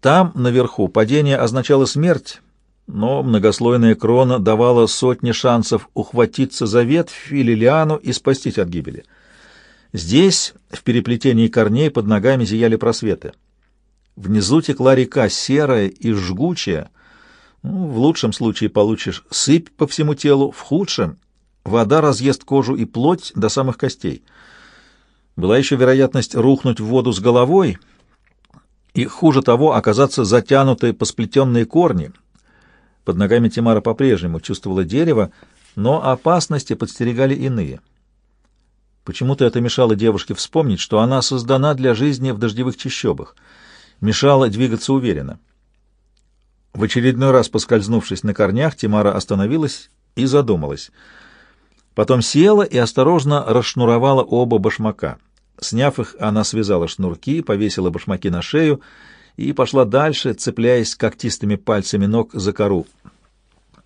Там, наверху, падение означало смерть, но многослойная крона давала сотни шансов ухватиться за ветвь или лиану и спастись от гибели. Здесь, в переплетении корней, под ногами зияли просветы. Внизу текла река серая и жгучая. Ну, в лучшем случае получишь сыпь по всему телу, в худшем — вода разъест кожу и плоть до самых костей. Была еще вероятность рухнуть в воду с головой и, хуже того, оказаться затянутой по сплетенные корни. Под ногами Тимара по-прежнему чувствовала дерево, но опасности подстерегали иные. Почему-то это мешало девушке вспомнить, что она создана для жизни в дождевых чащобах — мешало двигаться уверенно. В очередной раз поскользнувшись на корнях, Тимара остановилась и задумалась. Потом села и осторожно расшнуровала оба башмака. Сняв их, она связала шнурки, повесила башмаки на шею и пошла дальше, цепляясь когтистыми пальцами ног за кору.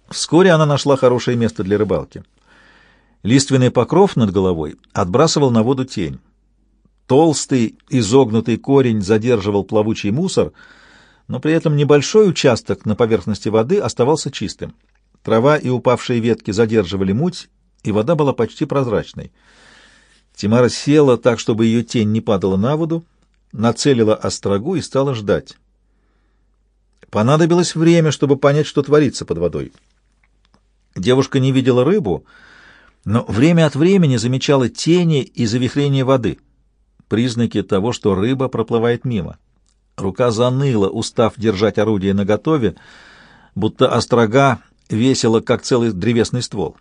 Вскоре она нашла хорошее место для рыбалки. Лиственный покров над головой отбрасывал на воду тень. Толстый изогнутый корень задерживал плавучий мусор, но при этом небольшой участок на поверхности воды оставался чистым. Трава и упавшие ветки задерживали муть, и вода была почти прозрачной. Тимара села так, чтобы ее тень не падала на воду, нацелила острогу и стала ждать. Понадобилось время, чтобы понять, что творится под водой. Девушка не видела рыбу, но время от времени замечала тени и завихрение воды — признаки того, что рыба проплывает мимо. Рука заныла, устав держать орудие наготове, будто острога весила, как целый древесный ствол.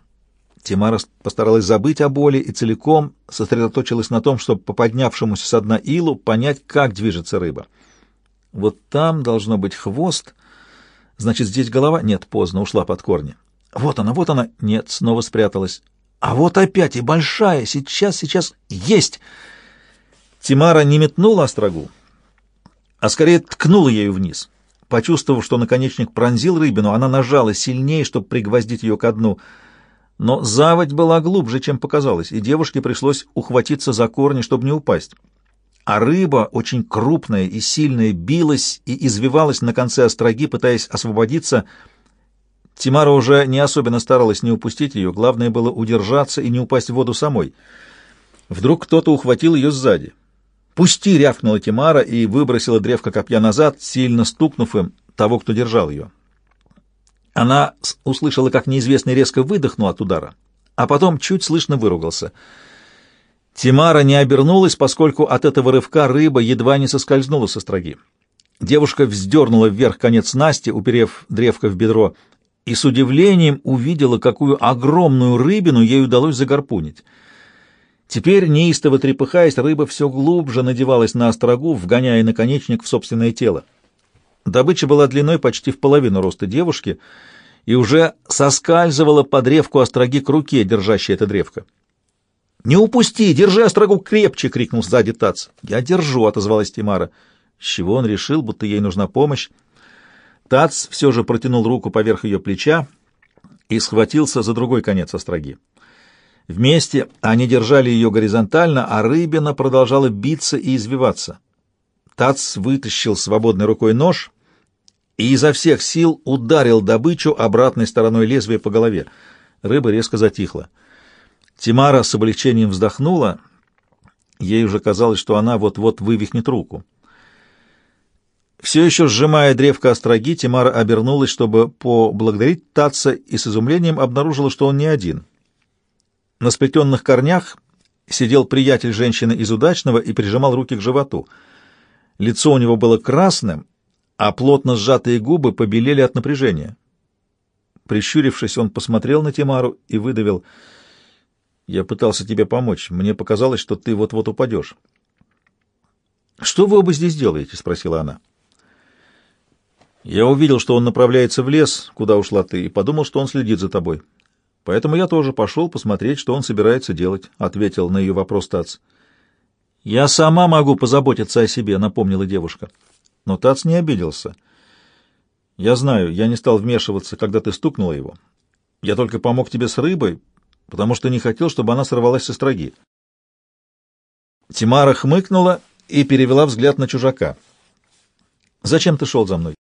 Тимара постаралась забыть о боли и целиком сосредоточилась на том, чтобы по поднявшемуся со дна илу понять, как движется рыба. Вот там должно быть хвост, значит, здесь голова? Нет, поздно, ушла под корни. Вот она, вот она. Нет, снова спряталась. А вот опять и большая. Сейчас, сейчас. Есть! Тимара не метнула острогу, а скорее ткнула ею вниз. Почувствовав, что наконечник пронзил рыбину, она нажала сильнее, чтобы пригвоздить ее ко дну. Но заводь была глубже, чем показалось, и девушке пришлось ухватиться за корни, чтобы не упасть. А рыба, очень крупная и сильная, билась и извивалась на конце остроги, пытаясь освободиться. Тимара уже не особенно старалась не упустить ее, главное было удержаться и не упасть в воду самой. Вдруг кто-то ухватил ее сзади. «Пусти!» — рявкнула Тимара и выбросила древко копья назад, сильно стукнув им того, кто держал ее. Она услышала, как неизвестный резко выдохнул от удара, а потом чуть слышно выругался. Тимара не обернулась, поскольку от этого рывка рыба едва не соскользнула со строги. Девушка вздернула вверх конец Насти, уперев древко в бедро, и с удивлением увидела, какую огромную рыбину ей удалось загарпунить — Теперь, неистово трепыхаясь, рыба все глубже надевалась на острогу, вгоняя наконечник в собственное тело. Добыча была длиной почти в половину роста девушки и уже соскальзывала по древку остроги к руке, держащей это древко. «Не упусти! Держи острогу крепче!» — крикнул сзади Тац. «Я держу!» — отозвалась Тимара. С чего он решил, будто ей нужна помощь? Тац все же протянул руку поверх ее плеча и схватился за другой конец остроги. Вместе они держали ее горизонтально, а рыбина продолжала биться и извиваться. Тац вытащил свободной рукой нож и изо всех сил ударил добычу обратной стороной лезвия по голове. Рыба резко затихла. Тимара с облегчением вздохнула. Ей уже казалось, что она вот-вот вывихнет руку. Все еще сжимая древко остроги, Тимара обернулась, чтобы поблагодарить Татца, и с изумлением обнаружила, что он не один — на сплетенных корнях сидел приятель женщины из удачного и прижимал руки к животу. Лицо у него было красным, а плотно сжатые губы побелели от напряжения. Прищурившись, он посмотрел на Тимару и выдавил, «Я пытался тебе помочь. Мне показалось, что ты вот-вот упадешь». «Что вы оба здесь делаете?» — спросила она. «Я увидел, что он направляется в лес, куда ушла ты, и подумал, что он следит за тобой. Поэтому я тоже пошел посмотреть, что он собирается делать, — ответил на ее вопрос Тац. — Я сама могу позаботиться о себе, — напомнила девушка. Но Тац не обиделся. — Я знаю, я не стал вмешиваться, когда ты стукнула его. Я только помог тебе с рыбой, потому что не хотел, чтобы она сорвалась со строги. Тимара хмыкнула и перевела взгляд на чужака. Зачем ты шел за мной?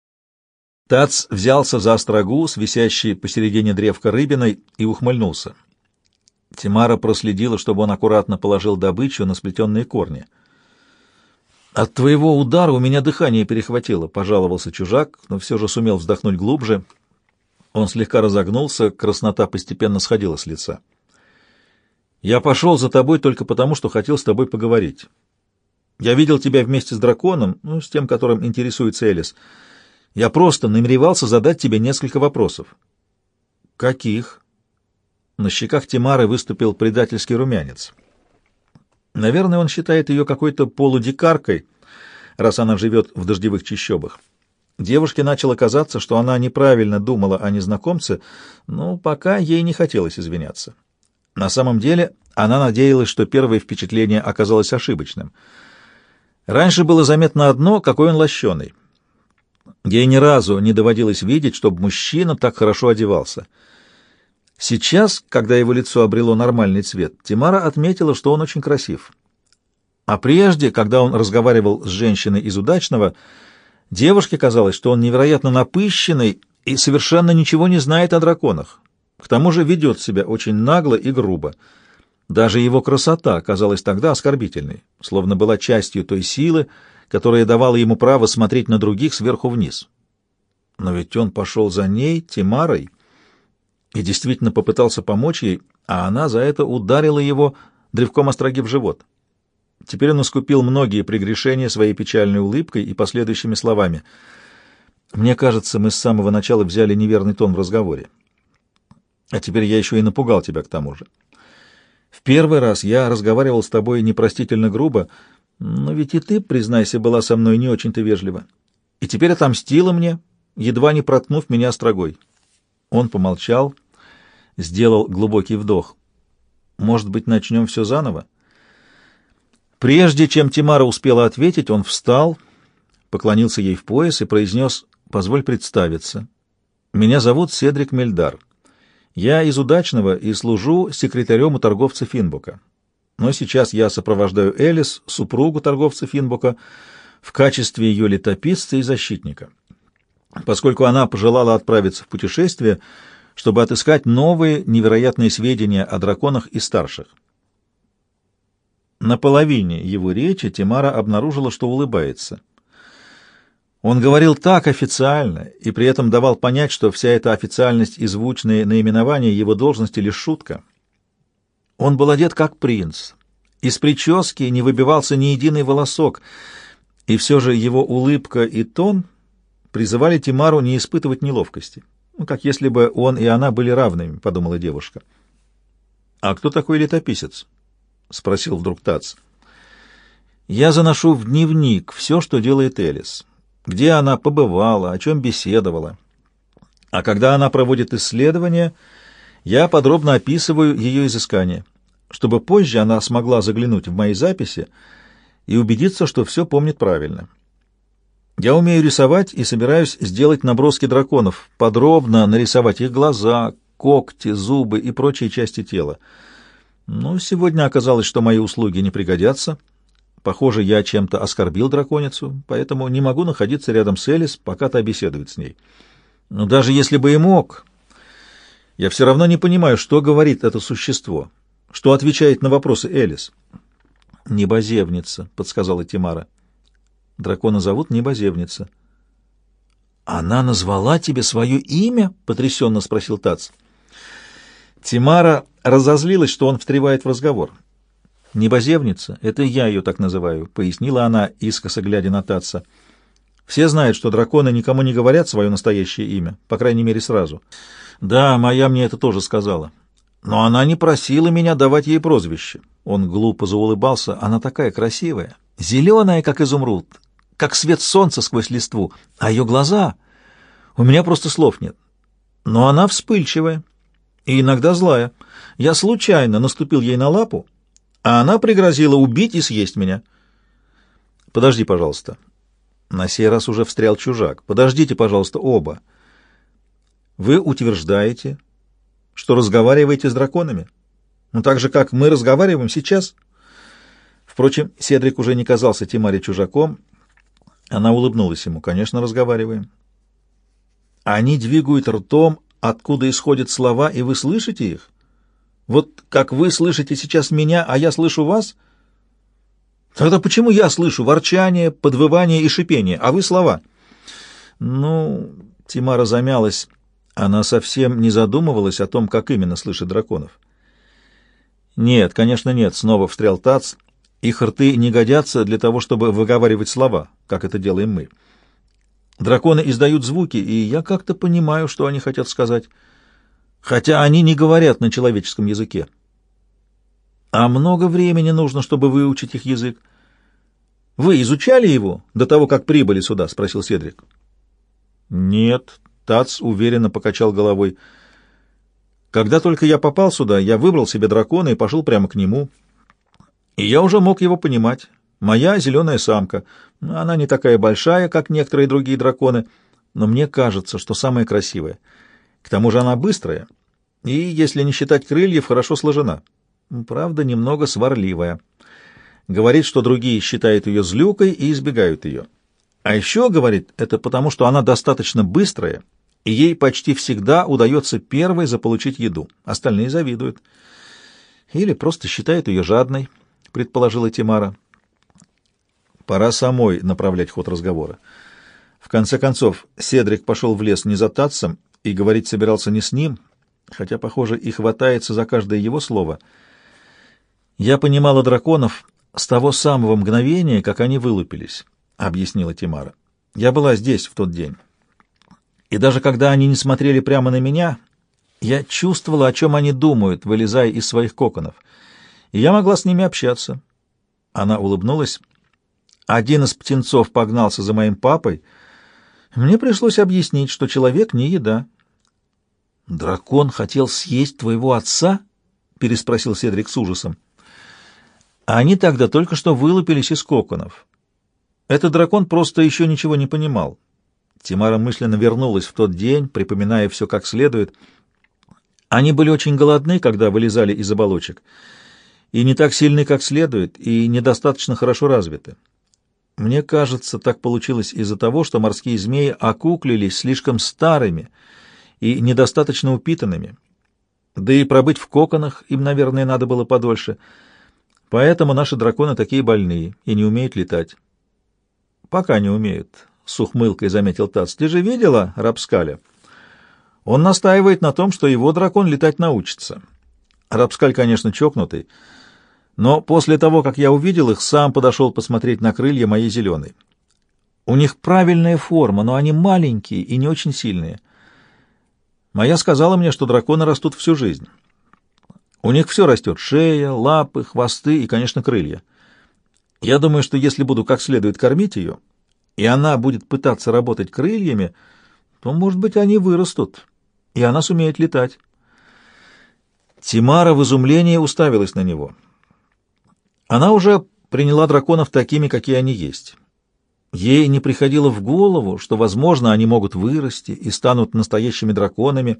Тац взялся за острогу с висящей посередине древка рыбиной и ухмыльнулся. Тимара проследила, чтобы он аккуратно положил добычу на сплетенные корни. «От твоего удара у меня дыхание перехватило», — пожаловался чужак, но все же сумел вздохнуть глубже. Он слегка разогнулся, краснота постепенно сходила с лица. «Я пошел за тобой только потому, что хотел с тобой поговорить. Я видел тебя вместе с драконом, ну, с тем, которым интересуется Элис. Я просто намеревался задать тебе несколько вопросов». «Каких?» На щеках Тимары выступил предательский румянец. Наверное, он считает ее какой-то полудикаркой, раз она живет в дождевых чащобах. Девушке начало казаться, что она неправильно думала о незнакомце, но пока ей не хотелось извиняться. На самом деле она надеялась, что первое впечатление оказалось ошибочным. Раньше было заметно одно, какой он лощеный. Ей ни разу не доводилось видеть, чтобы мужчина так хорошо одевался — Сейчас, когда его лицо обрело нормальный цвет, Тимара отметила, что он очень красив. А прежде, когда он разговаривал с женщиной из удачного, девушке казалось, что он невероятно напыщенный и совершенно ничего не знает о драконах. К тому же ведет себя очень нагло и грубо. Даже его красота казалась тогда оскорбительной, словно была частью той силы, которая давала ему право смотреть на других сверху вниз. Но ведь он пошел за ней, Тимарой, и действительно попытался помочь ей, а она за это ударила его древком остроги в живот. Теперь он искупил многие прегрешения своей печальной улыбкой и последующими словами. «Мне кажется, мы с самого начала взяли неверный тон в разговоре. А теперь я еще и напугал тебя к тому же. В первый раз я разговаривал с тобой непростительно грубо, но ведь и ты, признайся, была со мной не очень-то вежлива. И теперь отомстила мне, едва не проткнув меня острогой». Он помолчал сделал глубокий вдох. «Может быть, начнем все заново?» Прежде чем Тимара успела ответить, он встал, поклонился ей в пояс и произнес «Позволь представиться. Меня зовут Седрик Мельдар. Я из Удачного и служу секретарем у торговца Финбука. Но сейчас я сопровождаю Элис, супругу торговца Финбука, в качестве ее летописца и защитника. Поскольку она пожелала отправиться в путешествие, чтобы отыскать новые невероятные сведения о драконах и старших. На половине его речи Тимара обнаружила, что улыбается. Он говорил так официально и при этом давал понять, что вся эта официальность и звучные наименования его должности лишь шутка. Он был одет как принц. Из прически не выбивался ни единый волосок, и все же его улыбка и тон призывали Тимару не испытывать неловкости. Ну, как если бы он и она были равными, — подумала девушка. — А кто такой летописец? — спросил вдруг Тац. — Я заношу в дневник все, что делает Элис. Где она побывала, о чем беседовала. А когда она проводит исследования, я подробно описываю ее изыскания, чтобы позже она смогла заглянуть в мои записи и убедиться, что все помнит правильно. — я умею рисовать и собираюсь сделать наброски драконов, подробно нарисовать их глаза, когти, зубы и прочие части тела. Но сегодня оказалось, что мои услуги не пригодятся. Похоже, я чем-то оскорбил драконицу, поэтому не могу находиться рядом с Элис, пока та беседует с ней. Но даже если бы и мог, я все равно не понимаю, что говорит это существо, что отвечает на вопросы Элис. «Небозевница», — подсказала Тимара. Дракона зовут Небозевница. «Она назвала тебе свое имя?» — потрясенно спросил Тац. Тимара разозлилась, что он встревает в разговор. «Небозевница — это я ее так называю», — пояснила она, искоса глядя на Таца. «Все знают, что драконы никому не говорят свое настоящее имя, по крайней мере, сразу. Да, моя мне это тоже сказала. Но она не просила меня давать ей прозвище». Он глупо заулыбался. «Она такая красивая, зеленая, как изумруд, как свет солнца сквозь листву, а ее глаза... У меня просто слов нет. Но она вспыльчивая и иногда злая. Я случайно наступил ей на лапу, а она пригрозила убить и съесть меня. Подожди, пожалуйста. На сей раз уже встрял чужак. Подождите, пожалуйста, оба. Вы утверждаете, что разговариваете с драконами? Ну, так же, как мы разговариваем сейчас? Впрочем, Седрик уже не казался Тимаре чужаком, Она улыбнулась ему. «Конечно, разговариваем». «Они двигают ртом, откуда исходят слова, и вы слышите их? Вот как вы слышите сейчас меня, а я слышу вас? Тогда почему я слышу ворчание, подвывание и шипение, а вы слова?» «Ну...» — Тимара замялась. Она совсем не задумывалась о том, как именно слышит драконов. «Нет, конечно, нет», — снова встрял Тац. «Их рты не годятся для того, чтобы выговаривать слова, как это делаем мы. Драконы издают звуки, и я как-то понимаю, что они хотят сказать, хотя они не говорят на человеческом языке. А много времени нужно, чтобы выучить их язык. Вы изучали его до того, как прибыли сюда?» — спросил Седрик. «Нет», Тац уверенно покачал головой. Когда только я попал сюда, я выбрал себе дракона и пошел прямо к нему. И я уже мог его понимать. Моя зеленая самка. Она не такая большая, как некоторые другие драконы, но мне кажется, что самая красивая. К тому же она быстрая и, если не считать крыльев, хорошо сложена. Правда, немного сварливая. Говорит, что другие считают ее злюкой и избегают ее. А еще, говорит, это потому, что она достаточно быстрая и ей почти всегда удается первой заполучить еду. Остальные завидуют. Или просто считают ее жадной, предположила Тимара. Пора самой направлять ход разговора. В конце концов, Седрик пошел в лес не за Татсом и говорить собирался не с ним, хотя, похоже, и хватается за каждое его слово. «Я понимала драконов с того самого мгновения, как они вылупились», — объяснила Тимара. «Я была здесь в тот день. И даже когда они не смотрели прямо на меня, я чувствовала, о чем они думают, вылезая из своих коконов. Я могла с ними общаться. Она улыбнулась. Один из птенцов погнался за моим папой. Мне пришлось объяснить, что человек не еда. «Дракон хотел съесть твоего отца?» — переспросил Седрик с ужасом. Они тогда только что вылупились из коконов. Этот дракон просто еще ничего не понимал. Тимара мысленно вернулась в тот день, припоминая все как следует. Они были очень голодны, когда вылезали из оболочек, и не так сильны, как следует, и недостаточно хорошо развиты. Мне кажется, так получилось из-за того, что морские змеи окуклились слишком старыми и недостаточно упитанными. Да и пробыть в коконах им, наверное, надо было подольше. Поэтому наши драконы такие больные и не умеют летать. Пока не умеют. — с ухмылкой заметил Тац. — Ты же видела Рапскаля? Он настаивает на том, что его дракон летать научится. Рапскаль, конечно, чокнутый, но после того, как я увидел их, сам подошел посмотреть на крылья моей зеленой. У них правильная форма, но они маленькие и не очень сильные. Моя сказала мне, что драконы растут всю жизнь. У них все растет — шея, лапы, хвосты и, конечно, крылья. Я думаю, что если буду как следует кормить ее, и она будет пытаться работать крыльями, то, может быть, они вырастут, и она сумеет летать. Тимара в изумлении уставилась на него. Она уже приняла драконов такими, какие они есть. Ей не приходило в голову, что, возможно, они могут вырасти и станут настоящими драконами,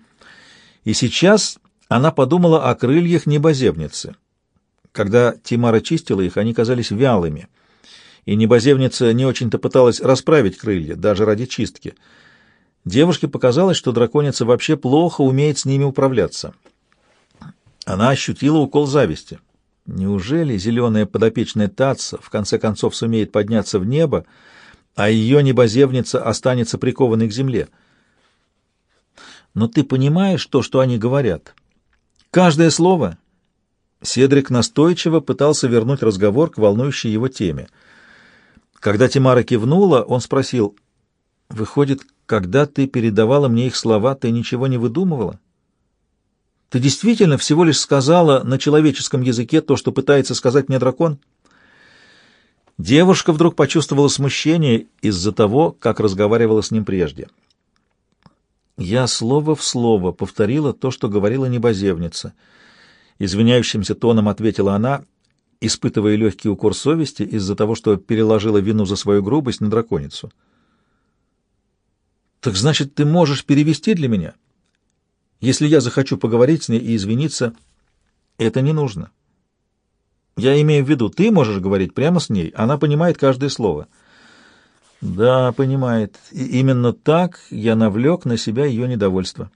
и сейчас она подумала о крыльях небоземницы. Когда Тимара чистила их, они казались вялыми — и небоземница не очень-то пыталась расправить крылья, даже ради чистки. Девушке показалось, что драконица вообще плохо умеет с ними управляться. Она ощутила укол зависти. Неужели зеленая подопечная Татса в конце концов сумеет подняться в небо, а ее небоземница останется прикованной к земле? Но ты понимаешь то, что они говорят? Каждое слово... Седрик настойчиво пытался вернуть разговор к волнующей его теме — когда Тимара кивнула, он спросил, «Выходит, когда ты передавала мне их слова, ты ничего не выдумывала? Ты действительно всего лишь сказала на человеческом языке то, что пытается сказать мне дракон?» Девушка вдруг почувствовала смущение из-за того, как разговаривала с ним прежде. Я слово в слово повторила то, что говорила небоземница. Извиняющимся тоном ответила она испытывая легкий укор совести из-за того, что переложила вину за свою грубость на драконицу. «Так значит, ты можешь перевести для меня? Если я захочу поговорить с ней и извиниться, это не нужно. Я имею в виду, ты можешь говорить прямо с ней, она понимает каждое слово». Да, понимает. И именно так я навлек на себя ее недовольство.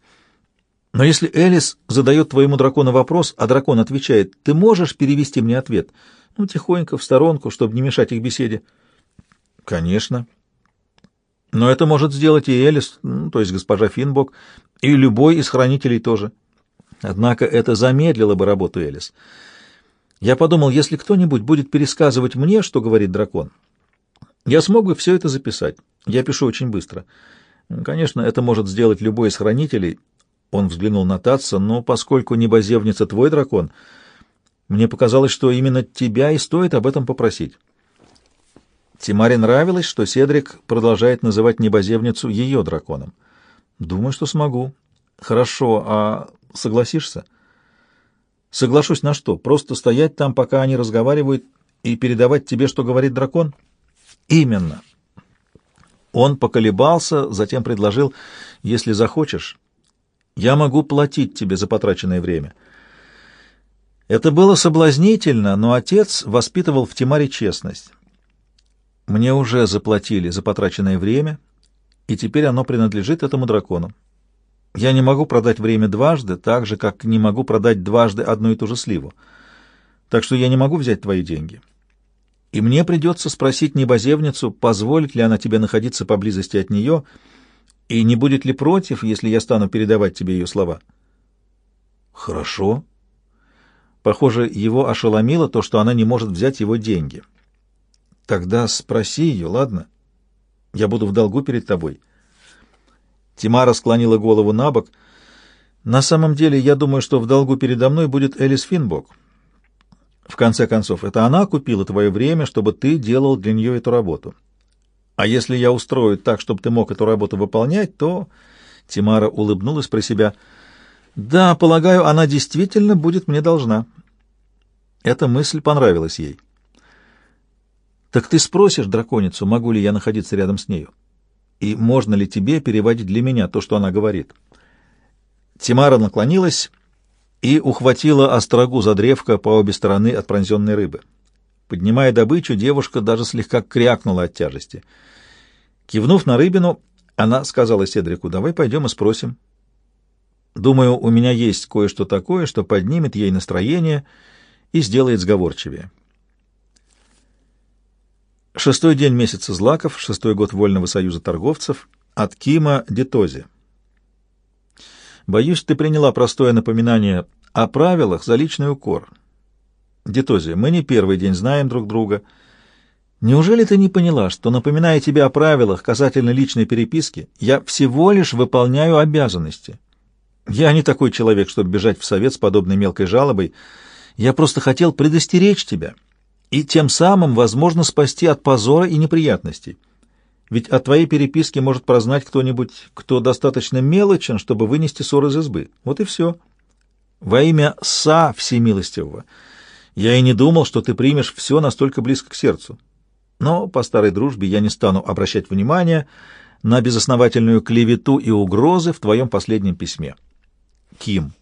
Но если Элис задает твоему дракону вопрос, а дракон отвечает, ты можешь перевести мне ответ? Ну, тихонько, в сторонку, чтобы не мешать их беседе. Конечно. Но это может сделать и Элис, ну, то есть госпожа Финбок, и любой из хранителей тоже. Однако это замедлило бы работу Элис. Я подумал, если кто-нибудь будет пересказывать мне, что говорит дракон, я смог бы все это записать. Я пишу очень быстро. Конечно, это может сделать любой из хранителей. Он взглянул на Татса, но поскольку небозевница твой дракон, мне показалось, что именно тебя и стоит об этом попросить. Тимаре нравилось, что Седрик продолжает называть небозевницу ее драконом. Думаю, что смогу. Хорошо, а согласишься? Соглашусь на что? Просто стоять там, пока они разговаривают, и передавать тебе, что говорит дракон? Именно. Он поколебался, затем предложил, если захочешь, я могу платить тебе за потраченное время. Это было соблазнительно, но отец воспитывал в Тимаре честность. Мне уже заплатили за потраченное время, и теперь оно принадлежит этому дракону. Я не могу продать время дважды, так же, как не могу продать дважды одну и ту же сливу. Так что я не могу взять твои деньги. И мне придется спросить небозевницу, позволит ли она тебе находиться поблизости от нее, и не будет ли против, если я стану передавать тебе ее слова. Хорошо. Похоже, его ошеломило то, что она не может взять его деньги. Тогда спроси ее, ладно? Я буду в долгу перед тобой. Тимара склонила голову на бок. На самом деле, я думаю, что в долгу передо мной будет Элис Финбок. В конце концов, это она купила твое время, чтобы ты делал для нее эту работу. А если я устрою так, чтобы ты мог эту работу выполнять, то... Тимара улыбнулась про себя. Да, полагаю, она действительно будет мне должна. Эта мысль понравилась ей. Так ты спросишь драконицу, могу ли я находиться рядом с нею? И можно ли тебе переводить для меня то, что она говорит? Тимара наклонилась и ухватила острогу за древко по обе стороны от пронзенной рыбы. Поднимая добычу, девушка даже слегка крякнула от тяжести. Кивнув на рыбину, она сказала Седрику, «Давай пойдем и спросим». Думаю, у меня есть кое-что такое, что поднимет ей настроение и сделает сговорчивее. Шестой день месяца злаков, шестой год Вольного союза торговцев, от Кима Детози. Боюсь, ты приняла простое напоминание о правилах за личный укор. Детози, мы не первый день знаем друг друга. Неужели ты не поняла, что, напоминая тебе о правилах касательно личной переписки, я всего лишь выполняю обязанности? Я не такой человек, чтобы бежать в совет с подобной мелкой жалобой. Я просто хотел предостеречь тебя» и тем самым, возможно, спасти от позора и неприятностей. Ведь о твоей переписке может прознать кто-нибудь, кто достаточно мелочен, чтобы вынести ссор из избы. Вот и все. Во имя Са Всемилостивого я и не думал, что ты примешь все настолько близко к сердцу. Но по старой дружбе я не стану обращать внимания на безосновательную клевету и угрозы в твоем последнем письме. Ким.